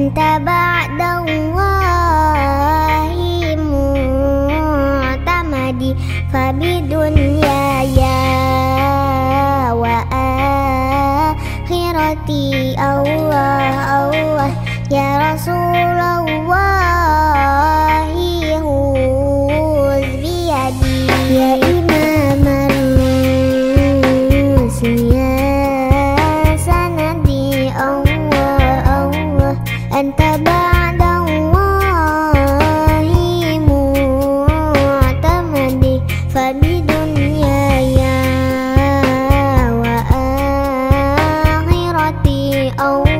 أنت بعد الله معتمدي فبدنياي وآخرتي الله الله يا رسول الله خذ بيدي. يا إمام أنت بعد الله معتمدي فبدنياي وآخرتي أول